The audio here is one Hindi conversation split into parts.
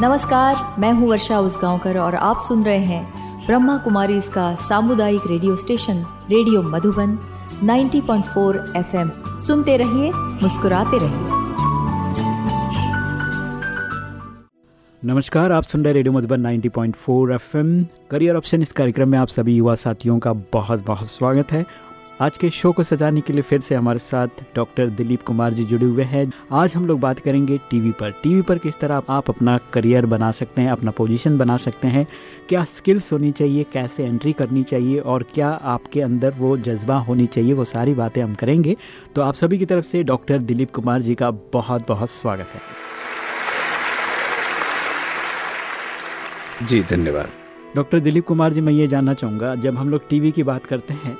नमस्कार, मैं हूँ वर्षा उसगांवकर और आप सुन रहे हैं ब्रह्मा कुमारी इसका सामुदायिक radio station, radio Madhuban 90.4 FM. सुनते रहिए, मुस्कुराते रहिए। नमस्कार, आप सुन रहे radio Madhuban 90.4 FM. Career option इस कार्यक्रम में आप सभी युवा साथियों का बहुत बहुत स्वागत है। आज के शो को सजाने के लिए फिर से हमारे साथ डॉक्टर दिलीप कुमार जी जुड़े हुए हैं। आज हम लोग बात करेंगे टीवी पर। टीवी पर किस तरह आप अपना करियर बना सकते हैं अपना पोजीशन बना सकते हैं क्या स्किल्स होनी चाहिए कैसे एंट्री करनी चाहिए और क्या आपके अंदर वो जज्बा होनी चाहिए वो सारी बातें हम करेंगे। तो आप सभी की तरफ़ से डॉक्टर दिलीप कुमार जी का बहुत बहुत स्वागत है। जी धन्यवाद। डॉक्टर दिलीप कुमार जी मैं ये जानना चाहूँगा जब हम लोग टीवी की बात करते हैं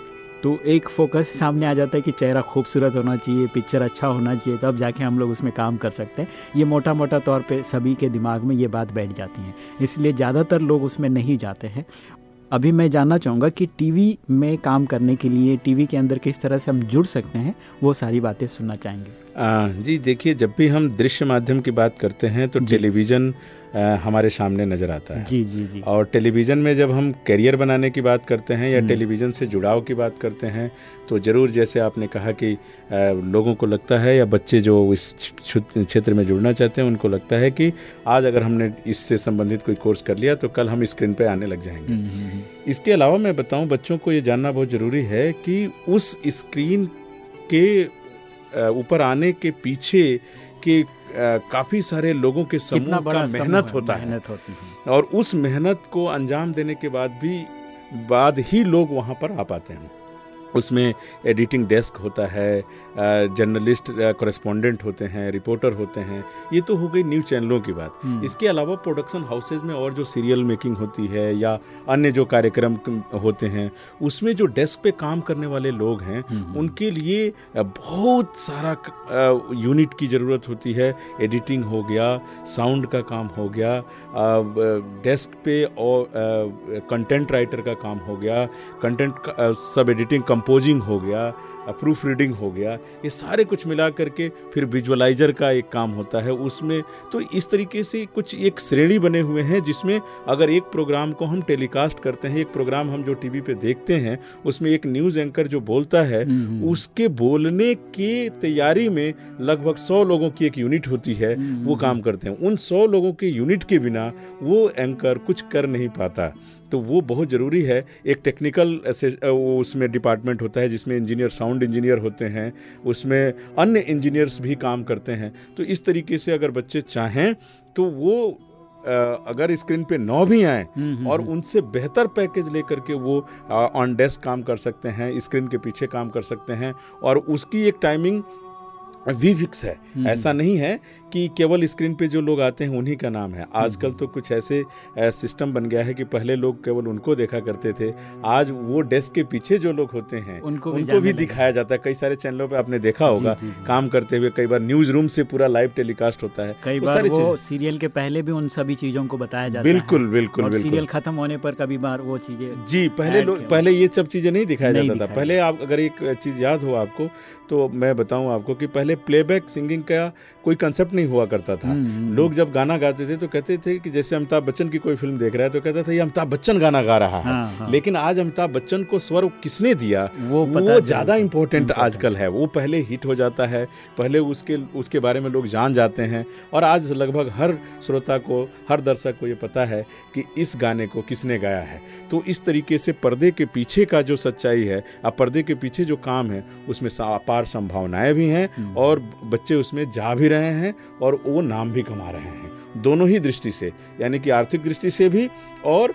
तो एक फोकस सामने आ जाता है कि चेहरा खूबसूरत होना चाहिए पिक्चर अच्छा होना चाहिए, तब जाके हम लोग उसमें काम कर सकते हैं। ये मोटा मोटा तौर पे सभी के दिमाग में ये बात बैठ जाती है। इसलिए ज़्यादातर लोग उसमें नहीं जाते हैं। अभी मैं जानना चाहूँगा कि टीवी में काम करने के लिए, टीवी के अंदर किस तरह से हम जुड़ सकते हैं, वो सारी बातें सुनना चाहेंगे। जी देखिए जब भी हम दृश्य माध्यम की बात करते हैं तो टेलीविज़न हमारे सामने नज़र आता है। जी जी जी। और टेलीविज़न में जब हम करियर बनाने की बात करते हैं या टेलीविज़न से जुड़ाव की बात करते हैं तो ज़रूर जैसे आपने कहा कि आ, लोगों को लगता है या बच्चे जो इस क्षेत्र में जुड़ना चाहते हैं उनको लगता है कि आज अगर हमने इससे संबंधित कोई कोर्स कर लिया तो कल हम स्क्रीन पर आने लग जाएँगे। इसके अलावा मैं बताऊँ बच्चों को ये जानना बहुत ज़रूरी है कि उस स्क्रीन के ऊपर आने के पीछे के काफ़ी सारे लोगों के समूह का मेहनत होता है। मेहनत होती है। और उस मेहनत को अंजाम देने के बाद भी बाद ही लोग वहाँ पर आ पाते हैं। उसमें एडिटिंग डेस्क होता है जर्नलिस्ट कॉरेस्पॉन्डेंट होते हैं रिपोर्टर होते हैं ये तो हो गई न्यूज़ चैनलों की बात। इसके अलावा प्रोडक्शन हाउसेज में और जो सीरियल मेकिंग होती है या अन्य जो कार्यक्रम होते हैं उसमें जो डेस्क पे काम करने वाले लोग हैं उनके लिए बहुत सारा यूनिट की ज़रूरत होती है। एडिटिंग हो गया साउंड का काम हो गया डेस्क पे और कंटेंट राइटर का काम हो गया। कंटेंट सब एडिटिंग कंपोजिंग हो गया प्रूफ रीडिंग हो गया। ये सारे कुछ मिला करके फिर विजुअलाइजर का एक काम होता है उसमें। तो इस तरीके से कुछ एक श्रेणी बने हुए हैं जिसमें अगर एक प्रोग्राम को हम टेलीकास्ट करते हैं एक प्रोग्राम हम जो टीवी पे देखते हैं उसमें एक न्यूज़ एंकर जो बोलता है उसके बोलने की तैयारी में लगभग सौ लोगों की एक यूनिट होती है वो काम करते हैं। उन सौ लोगों के यूनिट के बिना वो एंकर कुछ कर नहीं पाता। तो वो बहुत ज़रूरी है। एक टेक्निकल उसमें डिपार्टमेंट होता है जिसमें इंजीनियर साउंड इंजीनियर होते हैं उसमें अन्य इंजीनियर्स भी काम करते हैं। तो इस तरीके से अगर बच्चे चाहें तो वो अगर स्क्रीन पे नौ भी आए और उनसे बेहतर पैकेज लेकर के वो ऑन डेस्क काम कर सकते हैं स्क्रीन के पीछे काम कर सकते हैं और उसकी एक टाइमिंग वी फिक्स है ऐसा नहीं है कि केवल स्क्रीन पे जो लोग आते हैं उन्हीं का नाम है। आजकल तो कुछ ऐसे सिस्टम बन गया है कि पहले लोग केवल उनको देखा करते थे। आज वो डेस्क के पीछे जो लोग होते हैं उनको भी, उनको भी दिखाया जाता है। कई सारे चैनलों पे आपने देखा होगा जी, जी. काम करते हुए कई बार न्यूज़ रूम से पूरा लाइव टेलीकास्ट होता है। कई बार वो सीरियल के पहले भी उन सभी चीज़ों को बताया जाता बिल्कुल बिल्कुल बिल्कुल। सीरियल खत्म होने पर कभी बार वो चीज़ें जी पहले लोग पहले ये सब चीज़ें नहीं दिखाया जाता था। पहले आप अगर एक चीज़ याद हो आपको तो मैं बताऊँ आपको की पहले प्लेबैक सिंगिंग का कोई कंसेप्ट नहीं हुआ करता था। लोग जब गाना गाते थे तो कहते थे कि जैसे अमिताभ बच्चन की कोई फ़िल्म देख रहा है तो कहता था ये अमिताभ बच्चन गाना गा रहा है। हाँ, हाँ। लेकिन आज अमिताभ बच्चन को स्वर किसने दिया? वो, वो ज़्यादा इम्पोर्टेंट आजकल है। वो पहले हिट हो जाता है पहले उसके उसके बारे में लोग जान जाते हैं और आज लगभग हर श्रोता को हर दर्शक को ये पता है कि इस गाने को किसने गाया है। तो इस तरीके से पर्दे के पीछे का जो सच्चाई है अब पर्दे के पीछे जो काम है उसमें अपार संभावनाएँ भी हैं और बच्चे उसमें जा भी रहे हैं और वो नाम भी कमा रहे हैं। दोनों ही दृष्टि से यानी कि आर्थिक दृष्टि से भी और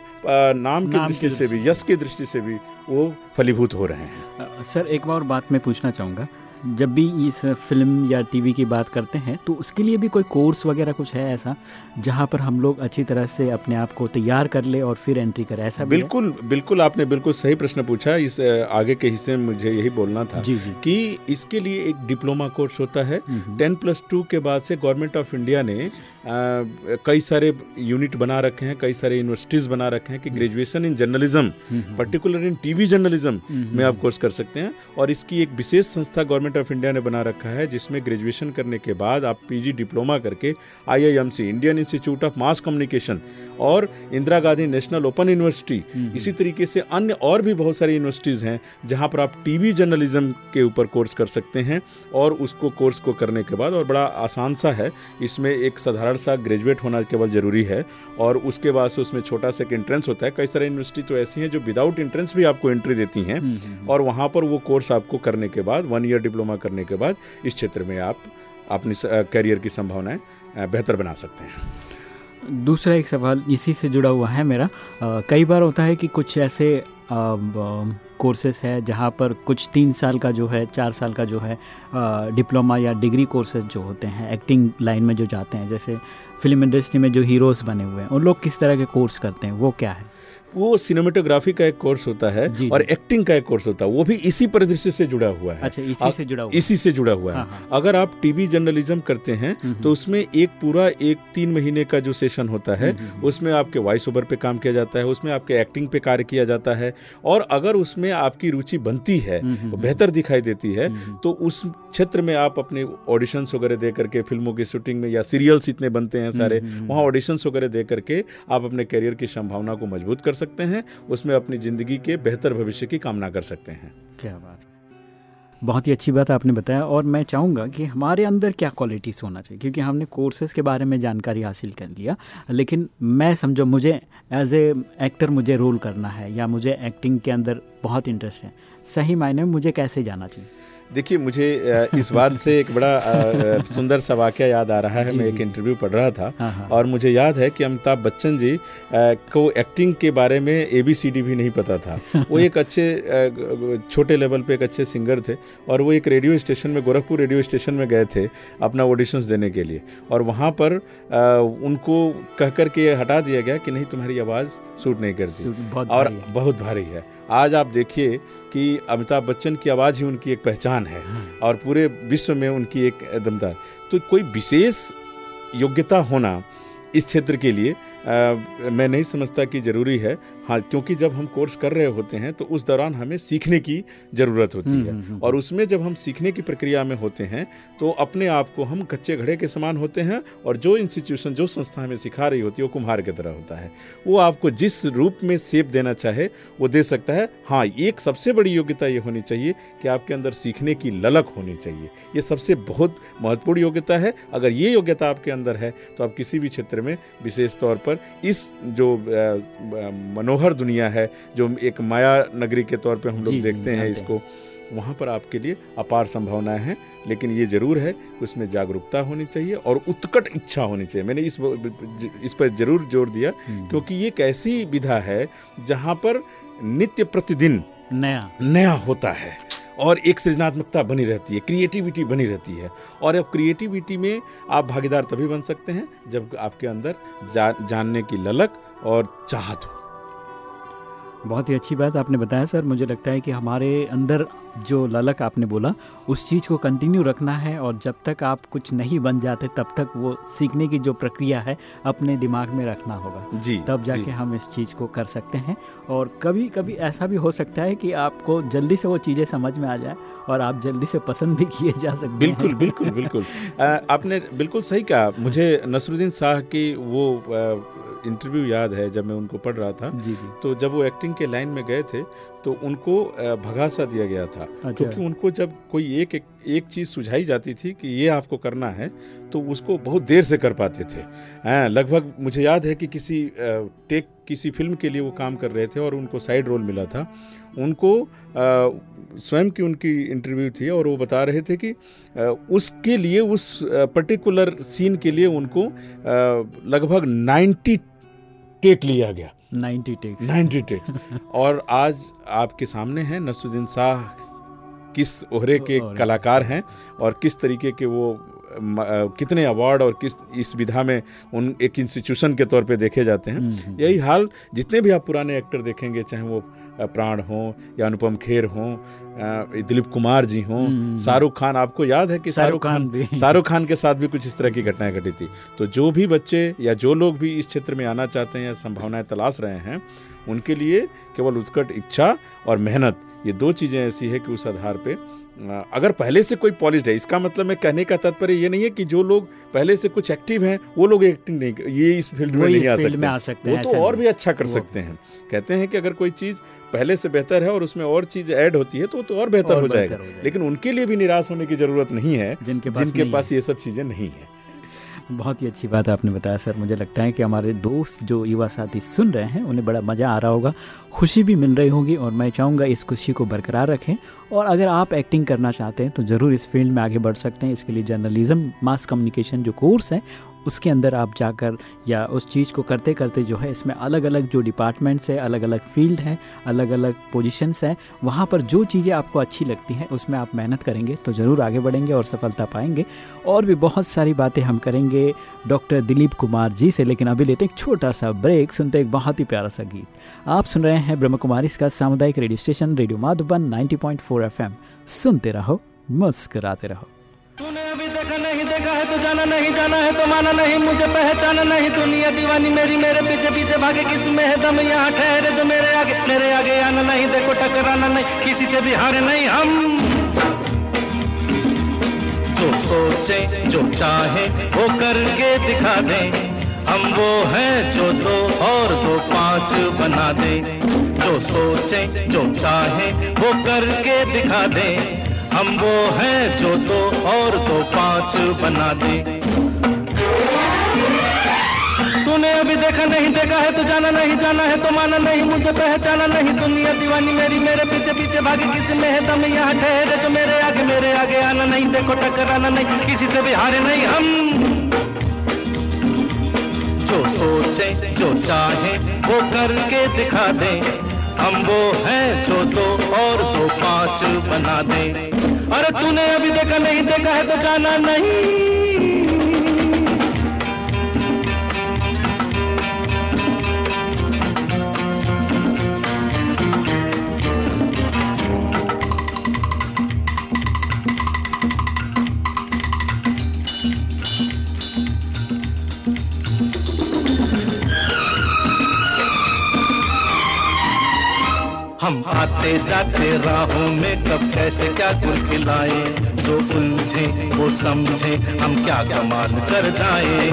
नाम की दृष्टि से भी यश की दृष्टि से भी वो फलीभूत हो रहे हैं। सर एक बार बात मैं पूछना चाहूँगा। जब भी इस फ़िल्म या टीवी की बात करते हैं तो उसके लिए भी कोई कोर्स वगैरह कुछ है ऐसा जहाँ पर हम लोग अच्छी तरह से अपने आप को तैयार कर ले और फिर एंट्री करें? ऐसा बिल्कुल बिल्कुल आपने बिल्कुल सही प्रश्न पूछा। इस आगे के हिस्से में मुझे यही बोलना था जी जी। कि इसके लिए एक डिप्लोमा कोर्स होता है। टेन प्लस टू के बाद से गवर्नमेंट ऑफ़ इंडिया ने कई सारे यूनिट बना रखे हैं कई सारे यूनिवर्सिटीज़ बना रखे हैं कि graduation in journalism particular in TV journalism में आप कोर्स कर सकते हैं। और इसकी एक विशेष संस्था गवर्नमेंट गवर्नमेंट ऑफ़ इंडिया ने बना रखा है जिसमें ग्रेजुएशन करने के बाद आप पीजी डिप्लोमा करके IIMC Indian institute of mass communication और Indira Gandhi national open university इसी तरीके से अन्य और भी बहुत सारी यूनिवर्सिटीज़ हैं जहाँ पर आप टीवी जर्नलिज्म के ऊपर कोर्स कर सकते हैं और उसको कोर्स को करने के बाद और बड़ा आसान सा है इसमें एक साधारण सा ग्रेजुएट होना केवल ज़रूरी है और उसके बाद से उसमें छोटा सा एक एंट्रेंस होता है। कई सारे यूनिवर्सिटी तो ऐसी हैं जो विदाउट एंट्रेंस भी आपको एंट्री देती हैं और वहाँ पर वो कोर्स आपको करने के बाद वन ईयर डिप्लोमा करने के बाद इस क्षेत्र में आप अपनी करियर की संभावनाएँ बेहतर बना सकते हैं। दूसरा एक सवाल इसी से जुड़ा हुआ है मेरा। आ, कई बार होता है कि कुछ ऐसे कोर्सेस है जहाँ पर कुछ तीन साल का जो है चार साल का जो है डिप्लोमा या डिग्री कोर्सेज जो होते हैं एक्टिंग लाइन में जो जाते हैं जैसे फ़िल्म इंडस्ट्री में जो हीरोज़ बने हुए हैं उन लोग किस तरह के कोर्स करते हैं वो क्या है? वो सिनेमेटोग्राफी का एक कोर्स होता है जी, और एक्टिंग का एक कोर्स होता है। वो भी इसी परिदृश्य से जुड़ा हुआ है। अच्छा इसी आ, से जुड़ा हुआ इसी से जुड़ा हुआ है। हाँ, हाँ। अगर आप टीवी जर्नलिज्म करते हैं हम्म, तो हम्म। उसमें एक पूरा एक तीन महीने का जो सेशन होता है हम्म, उसमें आपके वॉइस ओवर पे काम किया जाता है उसमें आपके एक्टिंग पे कार्य किया जाता है और अगर उसमें आपकी रुचि बनती है बेहतर दिखाई देती है तो उस क्षेत्र में आप अपने ऑडिशन वगैरह दे करके फ़िल्मों की शूटिंग में या सीरियल्स इतने बनते हैं सारे वहाँ ऑडिशन वगैरह दे करके आप अपने करियर की संभावना को मज़बूत कर सकते हैं, उसमें अपनी ज़िंदगी के बेहतर भविष्य की कामना कर सकते हैं। क्या बात। बहुत ही अच्छी बात आपने बताया और मैं चाहूँगा कि हमारे अंदर क्या क्वालिटीज़ होना चाहिए, क्योंकि हमने कोर्सेज़ के बारे में जानकारी हासिल कर लिया, लेकिन मैं समझो मुझे एज ए एक्टर मुझे रोल करना है या मुझे एक्टिंग के अंदर बहुत इंटरेस्ट है, सही मायने में मुझे कैसे जाना चाहिए? देखिए मुझे इस बात से एक बड़ा सुंदर सा वाक्य याद आ रहा है। मैं एक इंटरव्यू पढ़ रहा था हाँ, हाँ। और मुझे याद है कि अमिताभ बच्चन जी को एक्टिंग के बारे में ए बी सी डी भी नहीं पता था। वो एक अच्छे छोटे लेवल पे एक अच्छे सिंगर थे और वो एक रेडियो स्टेशन में गोरखपुर रेडियो स्टेशन में गए थे अपना ऑडिशंस देने के लिए। और वहाँ पर उनको कह कर के हटा दिया गया कि नहीं तुम्हारी आवाज़ सूट नहीं करती। और बहुत भारी है। आज आप देखिए कि अमिताभ बच्चन की आवाज़ ही उनकी एक पहचान है हाँ। और पूरे विश्व में उनकी एक दमदार तो कोई विशेष योग्यता होना इस क्षेत्र के लिए आ, मैं नहीं समझता कि ज़रूरी है हाँ क्योंकि जब हम कोर्स कर रहे होते हैं तो उस दौरान हमें सीखने की ज़रूरत होती हम्म, है। हम्म, हम्म। और उसमें जब हम सीखने की प्रक्रिया में होते हैं तो अपने आप को हम कच्चे घड़े के समान होते हैं और जो इंस्टीट्यूशन जो संस्था हमें सिखा रही होती है वो कुम्हार की तरह होता है। वो आपको जिस रूप में सेप देना चाहे वो दे सकता है। हाँ एक सबसे बड़ी योग्यता ये होनी चाहिए कि आपके अंदर सीखने की ललक होनी चाहिए। ये सबसे बहुत महत्वपूर्ण योग्यता है। अगर ये योग्यता आपके अंदर है तो आप किसी भी क्षेत्र में विशेष तौर पर इस जो मनोहर मनोहर दुनिया है जो एक माया नगरी के तौर पे हम लोग देखते हैं इसको। वहाँ पर आपके लिए अपार संभावनाएँ हैं लेकिन ये ज़रूर है कि उसमें जागरूकता होनी चाहिए और उत्कट इच्छा होनी चाहिए। मैंने इस इस पर ज़रूर ज़ोर दिया हम्म। क्योंकि ये एक ऐसी विधा है जहाँ पर नित्य प्रतिदिन नया। नया होता है और एक सृजनात्मकता बनी रहती है क्रिएटिविटी बनी रहती है। और अब क्रिएटिविटी में आप भागीदार तभी बन सकते हैं जब आपके अंदर जा, जानने की ललक और चाहत हो। बहुत ही अच्छी बात आपने बताया सर। मुझे लगता है कि हमारे अंदर जो ललक आपने बोला उस चीज़ को कंटिन्यू रखना है और जब तक आप कुछ नहीं बन जाते तब तक वो सीखने की जो प्रक्रिया है अपने दिमाग में रखना होगा। जी तब जाके जी. हम इस चीज़ को कर सकते हैं और कभी कभी ऐसा भी हो सकता है कि आपको जल्दी से वो चीज़ें समझ में आ जाए और आप जल्दी से पसंद भी किए जा सकते बिल्कुल हैं बिल्कुल। बिल्कुल आपने बिल्कुल सही कहा। मुझे नसरुद्दीन शाह की वो इंटरव्यू याद है जब मैं उनको पढ़ रहा था। जी जी। तो जब वो एक्टिंग के लाइन में गए थे तो उनको भगा सा दिया गया था। अच्छा। क्योंकि उनको जब कोई एक एक, एक चीज़ सुझाई जाती थी कि ये आपको करना है तो उसको बहुत देर से कर पाते थे। लगभग मुझे याद है कि किसी टेक किसी फ़िल्म के लिए वो काम कर रहे थे और उनको साइड रोल मिला था। उनको स्वयं की उनकी इंटरव्यू थी और वो बता रहे थे कि उसके लिए उस पर्टिकुलर सीन के लिए उनको लगभग 90 टेक लिया गया। 90 टेक्स 90 टेक्स और आज आपके सामने हैं नसरुद्दीन शाह किस ओहरे के कलाकार हैं और किस तरीके के वो कितने अवार्ड और किस इस विधा में उन एक इंस्टीट्यूशन के तौर पे देखे जाते हैं। हम्म, हम्म। यही हाल जितने भी आप पुराने एक्टर देखेंगे चाहे वो प्राण हो या अनुपम खेर हो दिलीप कुमार जी हों हम्म, शाहरुख खान आपको याद है कि शाहरुख खान शाहरुख खान के साथ भी कुछ इस तरह की घटनाएँ घटी थी। तो जो भी बच्चे या जो लोग भी इस क्षेत्र में आना चाहते हैं या संभावनाएँ तलाश रहे हैं उनके लिए केवल उत्कट इच्छा और मेहनत ये दो चीज़ें ऐसी है कि उस आधार पे अगर पहले से कोई पॉलिश है इसका मतलब मैं कहने का तात्पर्य ये नहीं है कि जो लोग पहले से कुछ एक्टिव हैं वो लोग एक्टिंग नहीं ये इस फ़ील्ड में नहीं आ सकते, में आ सकते वो तो और भी अच्छा कर सकते हैं। कहते हैं कि अगर कोई चीज़ पहले से बेहतर है और उसमें और चीज़ ऐड होती है तो वो तो और बेहतर हो, हो जाएगा। लेकिन उनके लिए भी निराश होने की ज़रूरत नहीं है जिनके पास ये सब चीज़ें नहीं है। बहुत ही अच्छी बात आपने बताया, सर। मुझे लगता है कि हमारे दोस्त जो युवा साथी सुन रहे हैं, उन्हें बड़ा मज़ा आ रहा होगा, खुशी भी मिल रही होगी और मैं चाहूँगा इस खुशी को बरकरार रखें। और अगर आप एक्टिंग करना चाहते हैं तो ज़रूर इस फ़ील्ड में आगे बढ़ सकते हैं। इसके लिए जर्नलिज्म मास कम्युनिकेशन जो कोर्स है उसके अंदर आप जाकर या उस चीज़ को करते करते जो है, इसमें अलग अलग जो डिपार्टमेंट्स है अलग अलग फ़ील्ड है अलग अलग पोजीशंस हैं, वहाँ पर जो चीज़ें आपको अच्छी लगती हैं, उसमें आप मेहनत करेंगे तो ज़रूर आगे बढ़ेंगे और सफलता पाएँगे। और भी बहुत सारी बातें हम करेंगे डॉक्टर दिलीप कुमार जी से, लेकिन अभी लेते एक छोटा सा ब्रेक सुनते एक बहुत ही प्यारा सा गीत। आप सुन रहे हैं ब्रह्म कुमारी इसका सामुदायिक radio station radio Madhuban ninety point सुनते रहो, मुस्कराते रहो। तूने अभी देखा नहीं, देखा है तो जाना नहीं, जाना है तो माना नहीं, मुझे पहचाना नहीं। दुनिया दीवानी मेरी, मेरे पीछे पीछे भागे किसमें है दम यहाँ ठहरे जो मेरे आगे मेरे आगे आना नहीं, देखो टकराना नहीं, किसी से भी हारे नहीं हम। जो सोचे, जो चाहे, वो करके दिखा दे। हम वो हैं जो दो और दो पाँच बना दे। जो सोचे, जो चाहे, वो करके दिखा दे। हम वो हैं जो दो और दो पाँच बना दे। तूने अभी देखा नहीं, देखा है तो जाना नहीं, जाना है तो माना नहीं, मुझे पहचाना नहीं। दुनिया दीवानी मेरी, मेरे पीछे पीछे भागे किसी में है दम यहाँ ठहरे जो मेरे आगे मेरे आगे आना नहीं, देखो टकराना नहीं, किसी से भी हारे नहीं हम। जो सोचे, जो चाहे, वो करके दिखा दे। हम वो हैं जो दो और दो पाँच बना दे। अरे तूने अभी देखा नहीं देखा है तो जाना नहीं। आते जाते राहों में कब कैसे क्या गुल खिलाए? जो उलझे, वो समझे, हम क्या कमाल कर जाए?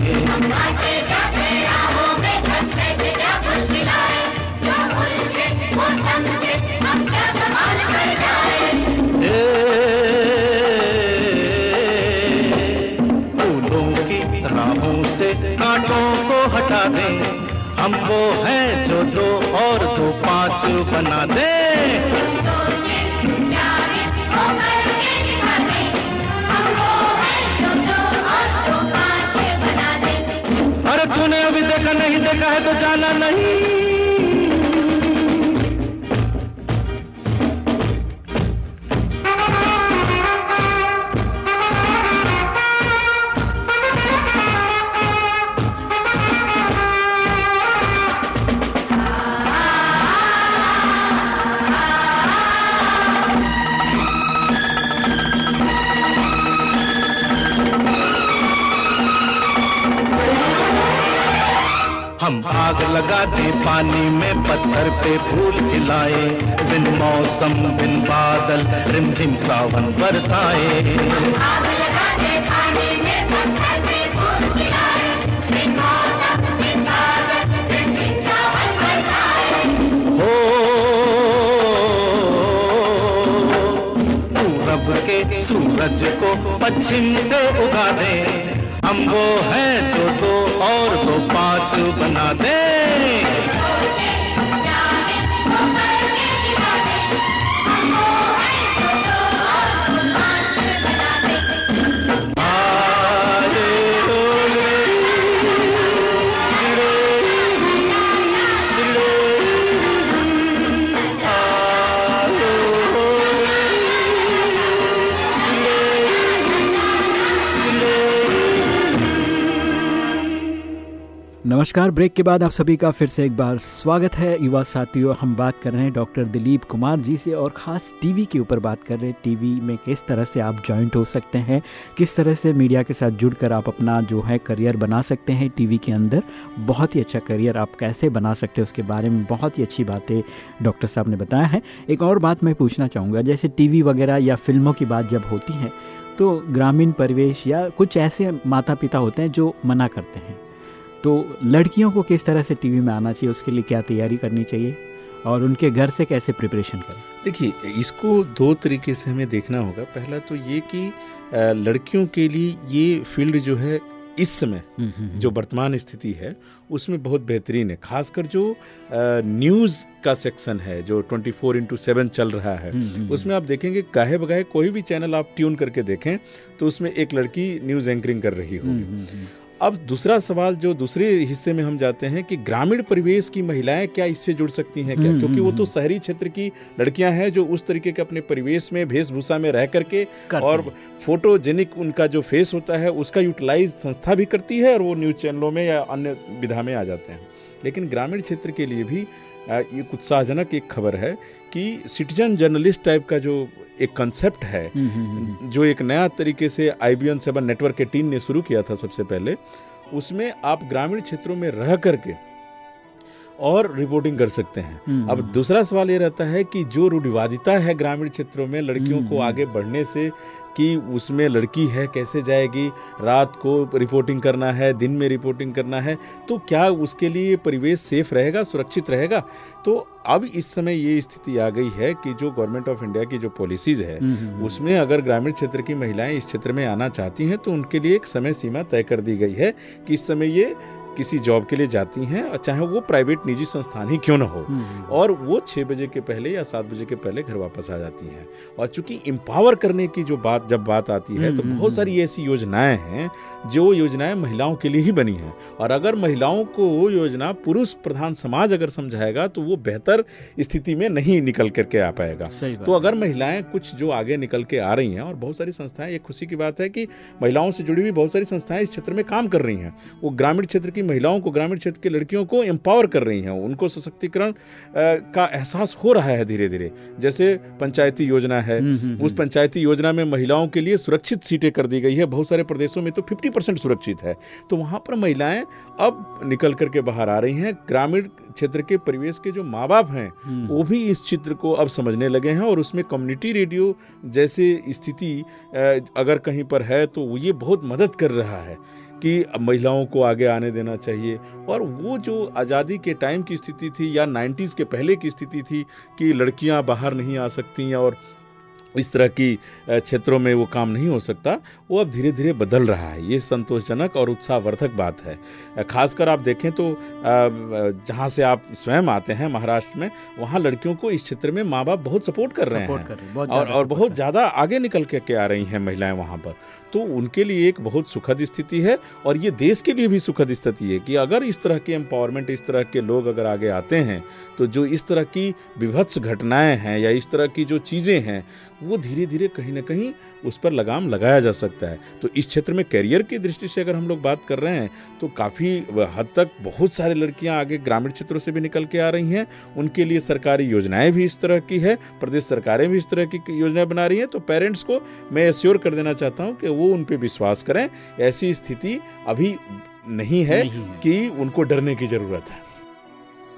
वो है जो दो और दो पाँच बना दे। अरे तूने अभी देखा नहीं, देखा है तो जाना नहीं। पानी में पत्थर पे फूल खिलाए बिन मौसम बिन बादल रिमझिम सावन बरसाए। आग लगा दे पानी में पत्थर पे फूल खिलाए बिन मौसम बिन बादल रिमझिम सावन बरसाए। पूरब के सूरज को पश्चिम से उगा दे हम वो हैं जो दो और दो पाँच बना दे। नमस्कार, ब्रेक के बाद आप सभी का फिर से एक बार स्वागत है। युवा साथियों, हम बात कर रहे हैं डॉक्टर दिलीप कुमार जी से और ख़ास टीवी के ऊपर बात कर रहे हैं। टीवी में किस तरह से आप जॉइंट हो सकते हैं, किस तरह से मीडिया के साथ जुड़कर आप अपना जो है करियर बना सकते हैं टीवी के अंदर, बहुत ही अच्छा करियर आप कैसे बना सकते हैं उसके बारे में बहुत ही अच्छी बातें डॉक्टर साहब ने बताया है। एक और बात मैं पूछना चाहूँगा, जैसे टीवी वगैरह या फ़िल्मों की बात जब होती है तो ग्रामीण परिवेश या कुछ ऐसे माता पिता होते हैं जो मना करते हैं। तो लड़कियों को किस तरह से टीवी में आना चाहिए उसके लिए क्या तैयारी करनी चाहिए और उनके घर से कैसे प्रिपरेशन करें? देखिए इसको दो तरीके से हमें देखना होगा। पहला तो ये कि लड़कियों के लिए ये फ़ील्ड जो है इस समय हम्म, हम्म, हम्म। जो वर्तमान स्थिति है उसमें बहुत बेहतरीन है। खासकर जो न्यूज़ का सेक्शन है जो 24 फोर इंटू सेवन चल रहा है उसमें आप देखेंगे गाहे बगाहे कोई भी चैनल आप ट्यून करके देखें तो उसमें एक लड़की न्यूज़ एंकरिंग कर रही होगी। अब दूसरा सवाल जो दूसरे हिस्से में हम जाते हैं कि ग्रामीण परिवेश की महिलाएँ क्या इससे जुड़ सकती हैं क्या? हम्म, क्योंकि वो हम्म, तो हम्म। शहरी क्षेत्र की लड़कियाँ हैं जो उस तरीके के अपने परिवेश में वेशभूषा में रह करके और फोटोजेनिक उनका जो फेस होता है उसका यूटिलाइज संस्था भी करती है और वो न्यूज़ चैनलों में या अन्य विधा में आ जाते हैं। लेकिन ग्रामीण क्षेत्र के लिए भी एक उत्साहजनक एक खबर है कि सिटीजन जर्नलिस्ट टाइप का जो एक कंसेप्ट है हम्म, हम्म, हम्म, जो एक नया तरीके से आई बी सेवन नेटवर्क के टीम ने शुरू किया था सबसे पहले। उसमें आप ग्रामीण क्षेत्रों में रह करके और रिपोर्टिंग कर सकते हैं। अब दूसरा सवाल ये रहता है कि जो रूढ़िवादिता है ग्रामीण क्षेत्रों में लड़कियों को आगे बढ़ने से कि उसमें लड़की है कैसे जाएगी रात को रिपोर्टिंग करना है दिन में रिपोर्टिंग करना है तो क्या उसके लिए परिवेश सेफ़ रहेगा सुरक्षित रहेगा तो अब इस समय ये स्थिति आ गई है कि जो गवर्नमेंट ऑफ़ इंडिया की जो पॉलिसीज़ है हम्म, हम्म, हम्म। उसमें अगर ग्रामीण क्षेत्र की महिलाएँ इस क्षेत्र में आना चाहती हैं तो उनके लिए एक समय सीमा तय कर दी गई है कि इस समय ये किसी जॉब के लिए जाती हैं और चाहे वो प्राइवेट निजी संस्थान ही क्यों ना हो। हम्म, हम्म। और वो छः बजे के पहले या सात बजे के पहले घर वापस आ जाती हैं। और चूँकि एम्पावर करने की जो बात जब बात आती है तो हम्म, बहुत सारी ऐसी योजनाएँ हैं जो योजनाएँ महिलाओं के लिए ही बनी हैं। और अगर महिलाओं को वो योजना पुरुष प्रधान समाज अगर समझाएगा तो वो बेहतर स्थिति में नहीं निकल करके आ पाएगा। तो अगर महिलाएँ कुछ जो आगे निकल के आ रही हैं और बहुत सारी संस्थाएँ एक खुशी की बात है कि महिलाओं से जुड़ी हुई बहुत सारी संस्थाएँ इस क्षेत्र में काम कर रही हैं। वो ग्रामीण क्षेत्र की महिलाओं को ग्रामीण क्षेत्र की लड़कियों को एम्पावर कर रही हैं उनको सशक्तिकरण का एहसास हो रहा है धीरे धीरे जैसे पंचायती योजना है हम्म, हम्म, उस हम्म। पंचायती योजना में महिलाओं के लिए सुरक्षित सीटें कर दी गई है। बहुत सारे प्रदेशों में तो फिफ्टी परसेंट सुरक्षित है। तो वहाँ पर महिलाएँ अब निकल करके बाहर आ रही हैं। ग्रामीण क्षेत्र के परिवेश के जो माँ बाप हैं वो भी इस चित्र को अब समझने लगे हैं और उसमें कम्युनिटी रेडियो जैसे स्थिति अगर कहीं पर है तो ये बहुत मदद कर रहा है। कि महिलाओं को आगे आने देना चाहिए। और वो जो आज़ादी के टाइम की स्थिति थी या 90s के पहले की स्थिति थी कि लड़कियाँ बाहर नहीं आ सकती और इस तरह की क्षेत्रों में वो काम नहीं हो सकता वो अब धीरे धीरे बदल रहा है। ये संतोषजनक और उत्साहवर्धक बात है। खासकर आप देखें तो जहाँ से आप स्वयं आते हैं महाराष्ट्र में वहाँ लड़कियों को इस क्षेत्र में माँ बाप बहुत सपोर्ट कर रहे हैं। कर रहे और, और बहुत ज़्यादा आगे निकल के, के आ रही हैं महिलाएँ वहाँ पर। तो उनके लिए एक बहुत सुखद स्थिति है और ये देश के लिए भी सुखद स्थिति है कि अगर इस तरह के एम्पावरमेंट इस तरह के लोग अगर आगे आते हैं तो जो इस तरह की विभत्स घटनाएँ हैं या इस तरह की जो चीज़ें हैं, वो धीरे धीरे कहीं ना कहीं उस पर लगाम लगाया जा सकता है। तो इस क्षेत्र में करियर की दृष्टि से अगर हम लोग बात कर रहे हैं तो काफ़ी हद तक बहुत सारे लड़कियाँ आगे ग्रामीण क्षेत्रों से भी निकल के आ रही हैं। उनके लिए सरकारी योजनाएँ भी इस तरह की है, प्रदेश सरकारें भी इस तरह की योजनाएँ बना रही हैं। तो पेरेंट्स को मैं एश्योर कर देना चाहता हूँ कि वो उन पर विश्वास करें ऐसी स्थिति अभी नहीं है, नहीं है। कि उनको डरने की ज़रूरत है।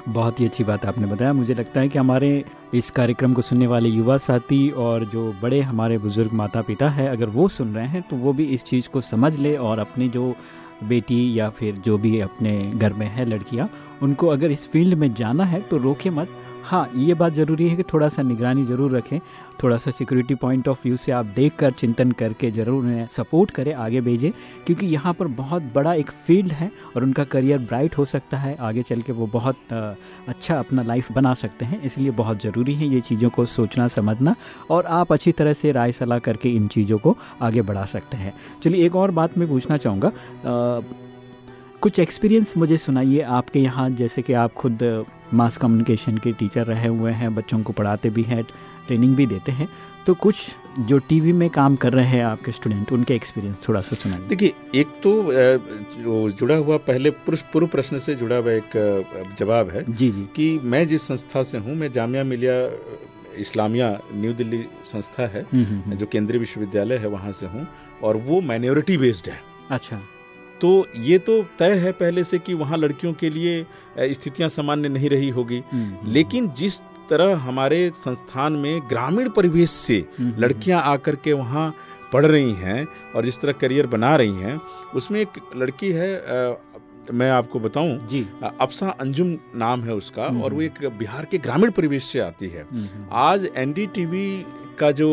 बहुत ही अच्छी बात आपने बताया। मुझे लगता है कि हमारे इस कार्यक्रम को सुनने वाले युवा साथी और जो बड़े हमारे बुज़ुर्ग माता पिता हैं अगर वो सुन रहे हैं तो वो भी इस चीज़ को समझ ले और अपनी जो बेटी या फिर जो भी अपने घर में है लड़कियाँ उनको अगर इस फ़ील्ड में जाना है तो रोके मत। हाँ ये बात ज़रूरी है कि थोड़ा सा निगरानी ज़रूर रखें। थोड़ा सा सिक्योरिटी पॉइंट ऑफ़ व्यू से आप देख कर चिंतन करके ज़रूर उन्हें सपोर्ट करें, आगे भेजें। क्योंकि यहाँ पर बहुत बड़ा एक फ़ील्ड है और उनका करियर ब्राइट हो सकता है, आगे चल के वो बहुत अच्छा अपना लाइफ बना सकते हैं। इसलिए बहुत ज़रूरी है ये चीज़ों को सोचना, समझना और आप अच्छी तरह से राय सलाह करके इन चीज़ों को आगे बढ़ा सकते हैं। चलिए एक और बात मैं पूछना चाहूँगा। कुछ एक्सपीरियंस मुझे सुनाइए आपके यहाँ जैसे कि आप खुद मास कम्युनिकेशन के टीचर रहे हुए हैं बच्चों को पढ़ाते भी हैं ट्रेनिंग भी देते हैं। तो कुछ जो टीवी में काम कर रहे हैं आपके स्टूडेंट उनके एक्सपीरियंस थोड़ा सा सुना देखिए एक तो जो जुड़ा हुआ पहले पूर्व प्रश्न से जुड़ा हुआ एक जवाब है जी जी। कि मैं जिस संस्था से हूँ मैं जामिया मिलिया इस्लामिया न्यू दिल्ली संस्था है हम्म, हम्म, हम्म। जो केंद्रीय विश्वविद्यालय है वहाँ से हूँ और वो माइनॉरिटी बेस्ड है। अच्छा। तो ये तो तय है पहले से कि वहाँ लड़कियों के लिए स्थितियाँ सामान्य नहीं रही होगी लेकिन जिस तरह हमारे संस्थान में ग्रामीण परिवेश से हम्म, हम्म, लड़कियाँ हम्म। आकर के वहाँ पढ़ रही हैं और जिस तरह करियर बना रही हैं उसमें एक लड़की है मैं आपको बताऊँ जी। अफसा अंजुम नाम है उसका और वो एक बिहार के ग्रामीण परिवेश से आती है। आज एनडीटीवी का जो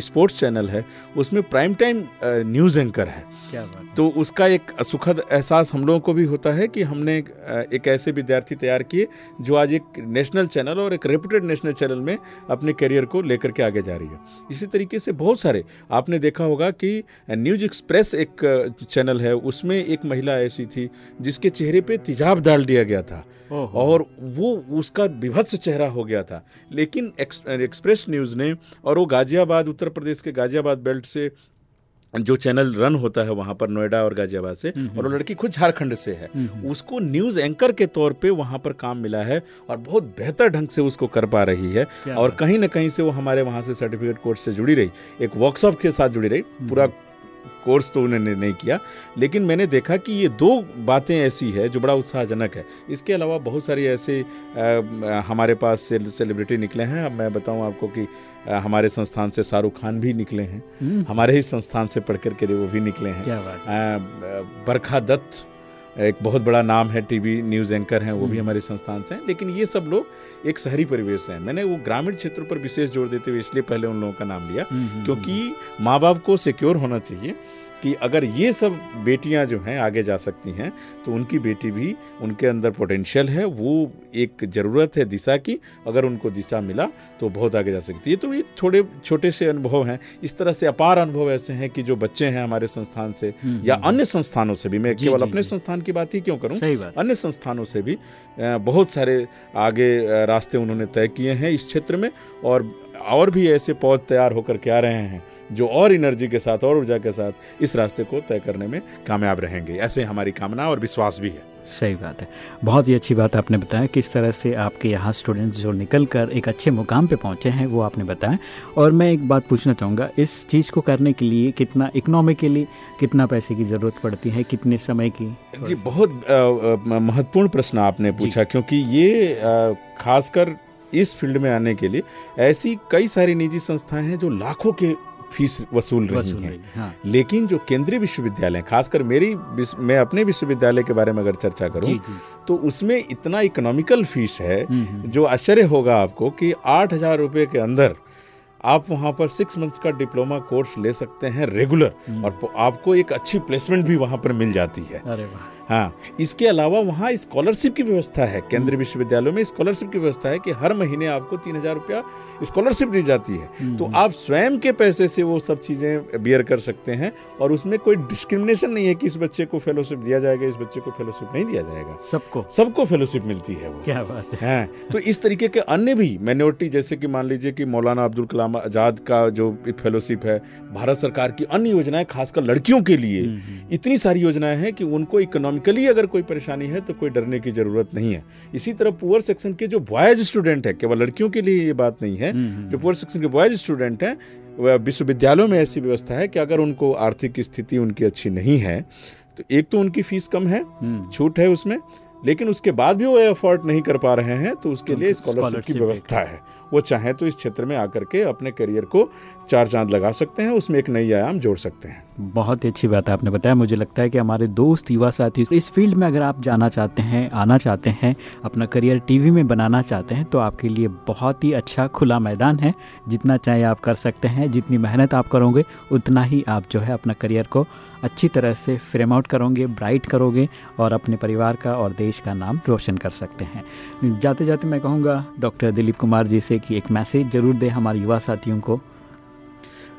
स्पोर्ट्स चैनल है उसमें प्राइम टाइम न्यूज़ एंकर है। क्या बात तो उसका एक सुखद एहसास हम लोगों को भी होता है कि हमने एक ऐसे विद्यार्थी तैयार किए जो आज एक नेशनल चैनल और एक रेपुटेड नेशनल चैनल में अपने करियर को लेकर के आगे जा रही है। इसी तरीके से बहुत सारे आपने देखा होगा कि न्यूज़ एक्सप्रेस एक चैनल है उसमें एक महिला ऐसी थी जिसके चेहरे पे तिजाब डाल दिया गया था। और वो उसका विभत्स चेहरा हो गया था। लेकिन एक्सप्रेस न्यूज़ ने और वो गाजियाबाद उत्तर प्रदेश के गाजियाबाद बेल्ट से जो चैनल रन होता है वहाँ पर नोएडा और गाजियाबाद से और वो लड़की खुद झारखंड से है। उसको न्यूज़ एंकर के तौर पे वहाँ पर काम मिला है और बहुत बेहतर ढंग से उसको कर पा रही है। और कहीं ना कहीं से वो हमारे वहाँ से सर्टिफिकेट कोर्स से जुड़ी रही एक वर्कशॉप के साथ जुड़ी रही पूरा कोर्स तो उन्होंने नहीं किया लेकिन मैंने देखा कि ये दो बातें ऐसी है जो बड़ा उत्साहजनक है। इसके अलावा बहुत सारे ऐसे आ, हमारे पास से, सेलिब्रिटी निकले हैं। अब मैं बताऊँ आपको कि आ, हमारे संस्थान से शाहरुख खान भी निकले हैं। हम्म। हमारे ही संस्थान से पढ़ करके वो भी निकले हैं। बरखा दत्त एक बहुत बड़ा नाम है टीवी न्यूज़ एंकर हैं वो भी हम्म। हमारे संस्थान से हैं लेकिन ये सब लोग एक शहरी परिवेश से हैं। मैंने वो ग्रामीण क्षेत्र पर विशेष ज़ोर देते हुए इसलिए पहले उन लोगों का नाम लिया हम्म, क्योंकि माँ बाप को सिक्योर होना चाहिए। कि अगर ये सब बेटियाँ जो हैं आगे जा सकती हैं तो उनकी बेटी भी उनके अंदर पोटेंशियल है वो एक ज़रूरत है दिशा की अगर उनको दिशा मिला तो बहुत आगे जा सकती है। तो ये थोड़े छोटे से अनुभव हैं। इस तरह से अपार अनुभव ऐसे हैं कि जो बच्चे हैं हमारे संस्थान से हम्म, या हम्म। अन्य संस्थानों से भी मैं केवल अपने संस्थान की बात ही क्यों करूँ? अन्य संस्थानों से भी बहुत सारे आगे रास्ते उन्होंने तय किए हैं इस क्षेत्र में और और भी ऐसे पौध तैयार होकर के आ रहे हैं। जो और एनर्जी के साथ और ऊर्जा के साथ इस रास्ते को तय करने में कामयाब रहेंगे। ऐसे हमारी कामना और विश्वास भी है। सही बात है। बहुत ही अच्छी बात आपने बताया किस तरह से आपके यहाँ स्टूडेंट्स जो निकल कर एक अच्छे मुकाम पे पहुँचे हैं वो आपने बताया। और मैं एक बात पूछना चाहूँगा इस चीज़ को करने के लिए कितना इकोनॉमिकली कितना पैसे की ज़रूरत पड़ती है कितने समय की? जी बहुत महत्वपूर्ण प्रश्न आपने पूछा क्योंकि ये खासकर इस फ़ील्ड में आने के लिए ऐसी कई सारी निजी संस्थाएँ हैं जो लाखों के फ़ीस वसूल रही हैं हाँ। लेकिन जो केंद्रीय विश्वविद्यालय खासकर मेरी मैं अपने विश्वविद्यालय के बारे में अगर चर्चा करूँ तो उसमें इतना इकोनॉमिकल फ़ीस है हम्म, हम्म। जो आश्चर्य होगा आपको कि आठ हज़ार रुपये के अंदर आप वहाँ पर सिक्स मंथ्स का डिप्लोमा कोर्स ले सकते हैं रेगुलर हम्म। और आपको एक अच्छी प्लेसमेंट भी वहाँ पर मिल जाती है अरे वाह हाँ। इसके अलावा वहाँ स्कॉलरशिप की व्यवस्था है। केंद्रीय हम्म। विश्वविद्यालयों में स्कॉलरशिप की व्यवस्था है कि हर महीने आपको तीन हज़ार रुपया स्कॉलरशिप दी जाती है। हम्म, तो आप स्वयं के पैसे से वो सब चीज़ें बियर कर सकते हैं और उसमें कोई डिस्क्रिमिनेशन नहीं है कि इस बच्चे को फेलोशिप दिया जाएगा इस बच्चे को फेलोशिप नहीं दिया जाएगा। सबको। सबको फेलोशिप मिलती है वो। क्या बात है। हाँ, तो इस तरीके के अन्य भी माइनॉरिटी जैसे कि मान लीजिए कि मौलाना अब्दुल कलाम आज़ाद का जो फेलोशिप है भारत सरकार की अन्य योजनाएँ खासकर लड़कियों के लिए हम्म, इतनी सारी योजनाएँ हैं कि उनको इकोनॉमिकली अगर कोई परेशानी है तो कोई डरने की ज़रूरत नहीं है इसी तरह पुअर सेक्शन के जो बॉयज़ स्टूडेंट है केवल लड़कियों के लिए ये बात नहीं है हम्म, हम्म। जो पुअर सेक्शन के बॉयज़ स्टूडेंट हैं विश्वविद्यालयों में ऐसी व्यवस्था है कि अगर उनको आर्थिक स्थिति उनकी अच्छी नहीं है तो एक तो उनकी फ़ीस कम है हम्म। छूट है उसमें लेकिन उसके बाद भी वो अफोर्ड नहीं कर पा रहे हैं तो उसके लिए स्कॉलरशिप की व्यवस्था है। वो चाहे तो इस क्षेत्र में आकर के अपने करियर को चार चाँद लगा सकते हैं उसमें एक नई आयाम जोड़ सकते हैं। बहुत ही अच्छी बात है आपने बताया। मुझे लगता है कि हमारे दोस्त युवा साथी इस फ़ील्ड में अगर आप जाना चाहते हैं आना चाहते हैं अपना करियर टीवी में बनाना चाहते हैं तो आपके लिए बहुत ही अच्छा खुला मैदान है। जितना चाहे आप कर सकते हैं जितनी मेहनत आप करोगे उतना ही आप जो है अपना करियर को अच्छी तरह से फ्रेम आउट करोगे ब्राइट करोगे और अपने परिवार का और देश का नाम रोशन कर सकते हैं। जाते जाते मैं कहूँगा, डॉक्टर दिलीप कुमार जी से कि एक मैसेज ज़रूर दें हमारे युवा साथियों को।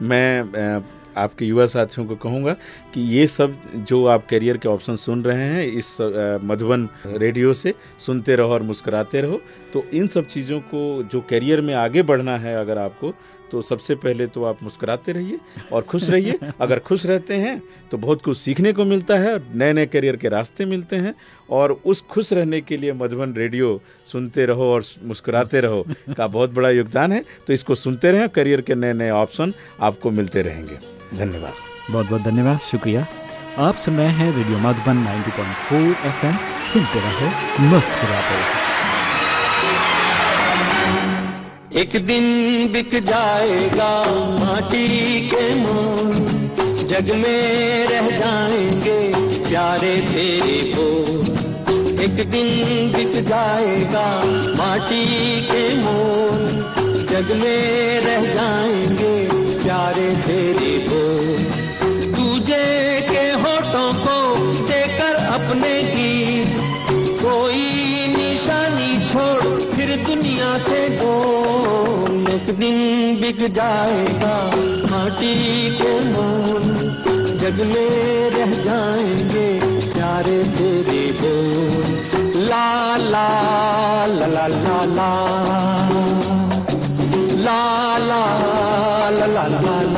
मैं आपके युवा साथियों को कहूँगा कि ये सब जो आप करियर के ऑप्शन सुन रहे हैं, इस मधुबन रेडियो से सुनते रहो और मुस्कुराते रहो। तो इन सब चीज़ों को जो करियर में आगे बढ़ना है अगर आपको तो सबसे पहले तो आप मुस्कुराते रहिए और खुश रहिए। अगर खुश रहते हैं तो बहुत कुछ सीखने को मिलता है नए नए करियर के रास्ते मिलते हैं और उस खुश रहने के लिए मधुबन रेडियो सुनते रहो और मुस्कुराते रहो का बहुत बड़ा योगदान है। तो इसको सुनते रहें करियर के नए नए ऑप्शन आपको मिलते रहेंगे। धन्यवाद। बहुत बहुत धन्यवाद शुक्रिया। आप सुन रहे हैं रेडियो मधुबन 90.4 एफएम। सुनते रहो मुस्कुराते रहो। एक दिन बिक जाएगा माटी के मोल। जग में रह जाएँगे प्यारे तेरे को एक दिन बिक जाएगा माटी के मोल। जग में रह जाएँगे प्यारे तेरे को तुझे के होठों को देकर अपने की कोई निशानी छोड़ फिर दुनिया से दो दिन बिक जाएगा माटी के मोल जग में रह जाएँगे प्यारे तेरे बोल ला ला ला ला ला ला ला ला ला ला ला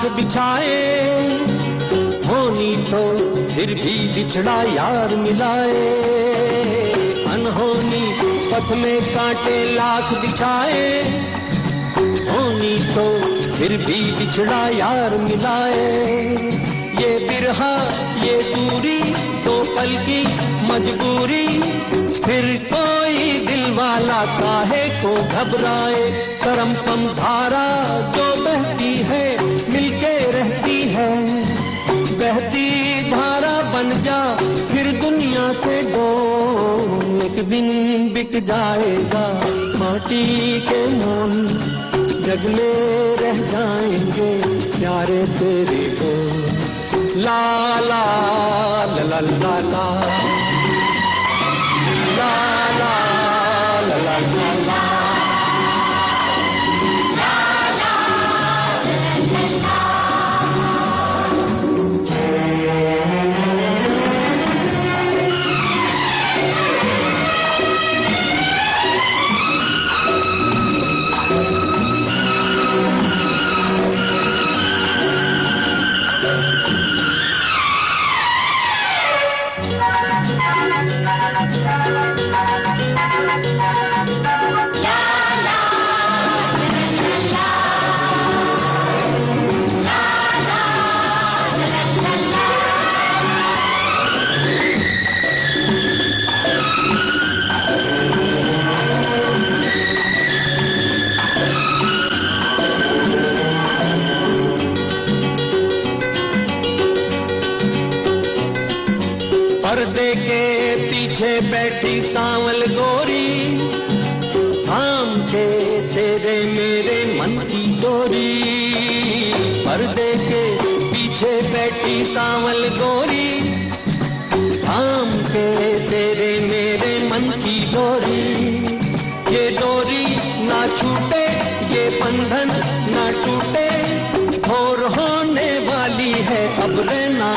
लाख बिछाए होनी तो फिर भी बिछड़ा यार मिलाए। अनहोनी पथ में कांटे लाख बिछाए होनी तो फिर भी बिछड़ा यार मिलाए। ये बिरहा, ये दूरी तो पल की मजबूरी, फिर कोई दिल वाला काहे को घबराए। करम पम धारा जो बहती है बन जा फिर दुनिया से दो एक दिन बिक जाएगा। माटी के मोल जग में रह जाएँगे प्यारे तेरे को। ला ला ला ला ला ला, ला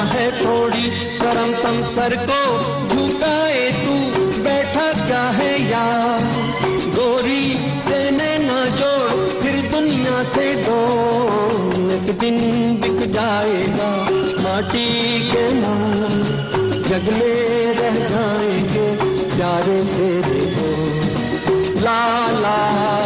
है थोड़ी करम तम सर को झुकाए तू, बैठा क्या है यार? गोरी से नैना जोड़, फिर दुनिया से दो एक दिन बिक जाएगा माटी के नाम जग में रह जाएँगे प्यारे तेरे को ला ला